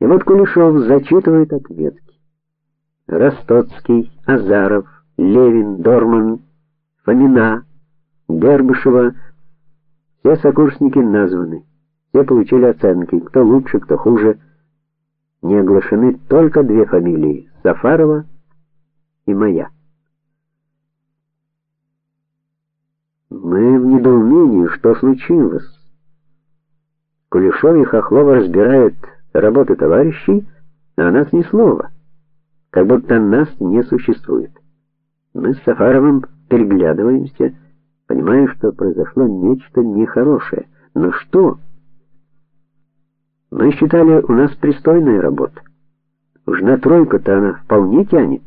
И вот Кулешов зачитывает ответки. Ростоцкий, Азаров, Левин, Дорман, Фомина, Гербышева все сокурсники названы. Все получили оценки, кто лучше, кто хуже. Не оглашены только две фамилии: Сафарова и моя. Мы в недоумении, что случилось. Кулешов и Хохлова разбирают работы товарищей, а о нас ни слова. Как будто нас не существует. Мы с Сафаровым переглядываемся, понимая, что произошло нечто нехорошее. Но что? Мы считали, у нас пристойная работа. Уж на тройку-то она вполне тянет.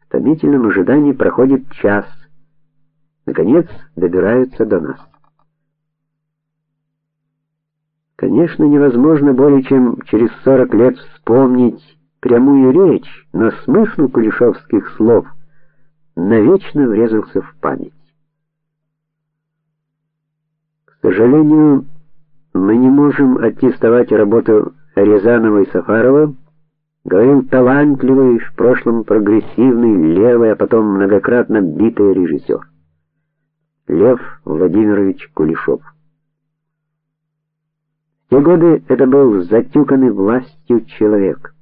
В томительном ожидании проходит час. Наконец добираются до нас. Конечно, невозможно более чем через 40 лет вспомнить прямую речь, но смысл кулешовских слов навечно врезался в память. К сожалению, мы не можем аттестовать работу Рязанова и Сафарова, говорил талантливый, в прошлом прогрессивный, левый, а потом многократно битый режиссер. Лев Владимирович Кулешов. Те годы это был затюканный властью человек.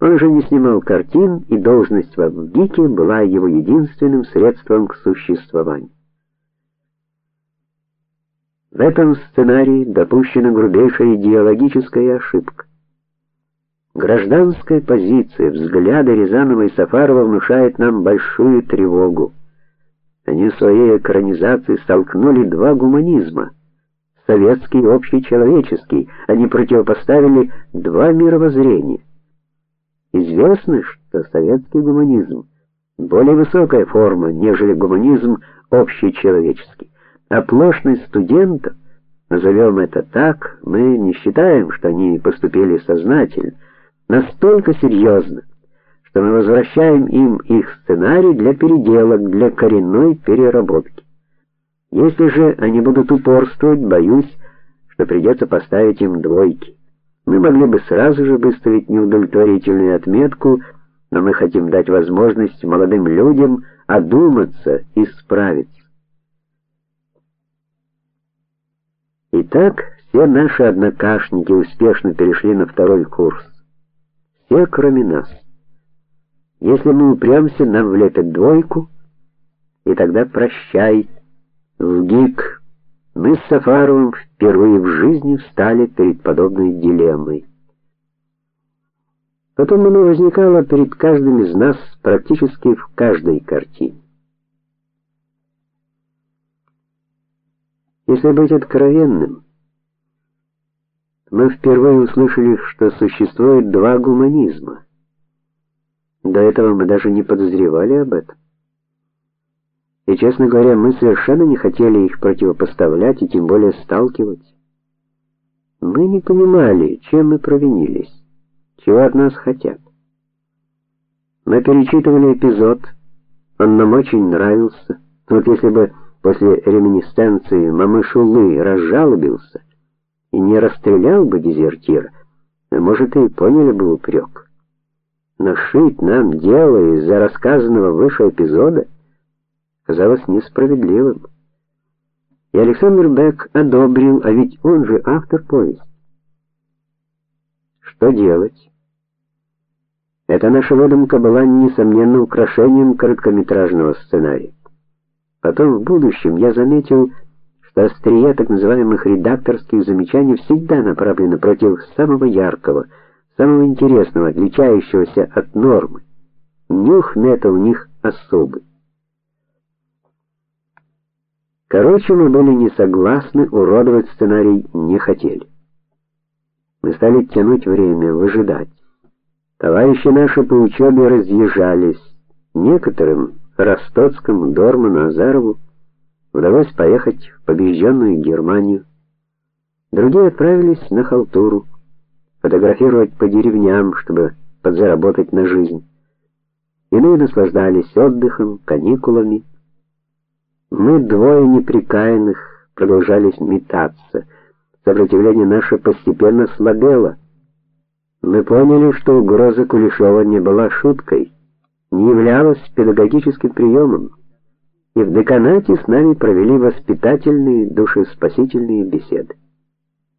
Он уже не снимал картин, и должность в Авгике была его единственным средством к существованию. В этом сценарии допущена грубейшая идеологическая ошибка. Гражданская позиция, взгляды Рязанова и Сафарова внушает нам большую тревогу. Они в своей экранизации столкнули два гуманизма: советский и общечеловеческий. Они противопоставили два мировоззрения. Известно, что советский гуманизм более высокая форма, нежели гуманизм общечеловеческий. Оплошность студентов, назовем это так, мы не считаем, что они поступили сознательно, настолько серьезно, что мы возвращаем им их сценарий для переделок, для коренной переработки. Если же они будут упорствовать, боюсь, что придется поставить им двойки. Мы могли бы сразу же выставить неудовлетворительную отметку, но мы хотим дать возможность молодым людям одуматься и справиться. Итак, все наши однокашники успешно перешли на второй курс. Все, кроме нас. Если мы упрямся, нам влепят двойку, и тогда прощай. В ГИК мы с Сафаровым впервые в жизни встали перед подобной дилеммой. Потом оно возникало перед каждым из нас практически в каждой картине. Если быть откровенным, мы впервые услышали, что существует два гуманизма. До этого мы даже не подозревали об этом. И, честно говоря, мы совершенно не хотели их противопоставлять и тем более сталкивать. Мы не понимали, чем мы провинились, чего от нас хотят. Мы перечитывали эпизод, он нам очень нравился. Вот если бы после реминисценции Мамышулы разжалобился и не расстрелял бы дезертира, может, и поняли бы упрек. Но шить нам дело из-за рассказанного выше эпизода казалось несправедливым. И Александр Бек одобрил, а ведь он же автор повести. Что делать? Эта наша выдумка была несомненно украшением короткометражного сценария. Потом в будущем я заметил, что острие так называемых редакторских замечаний всегда направлено против самого яркого, самого интересного, отличающегося от нормы. Нюх мета у них особый. Короче, мы были не согласны, уродовать сценарий не хотели. Мы стали тянуть время, выжидать. Товарищи наши по учебе разъезжались. Некоторым Ростоцкому, Дорману, Азарову удалось поехать в побежденную Германию. Другие отправились на халтуру, фотографировать по деревням, чтобы подзаработать на жизнь. Иные наслаждались отдыхом, каникулами. Мы двое неприкаянных продолжали метаться. Сопротивление наше постепенно слабело. Мы поняли, что угроза Кулешова не была шуткой, не являлась педагогическим приемом, и в деканате с нами провели воспитательные, душеспасительные беседы.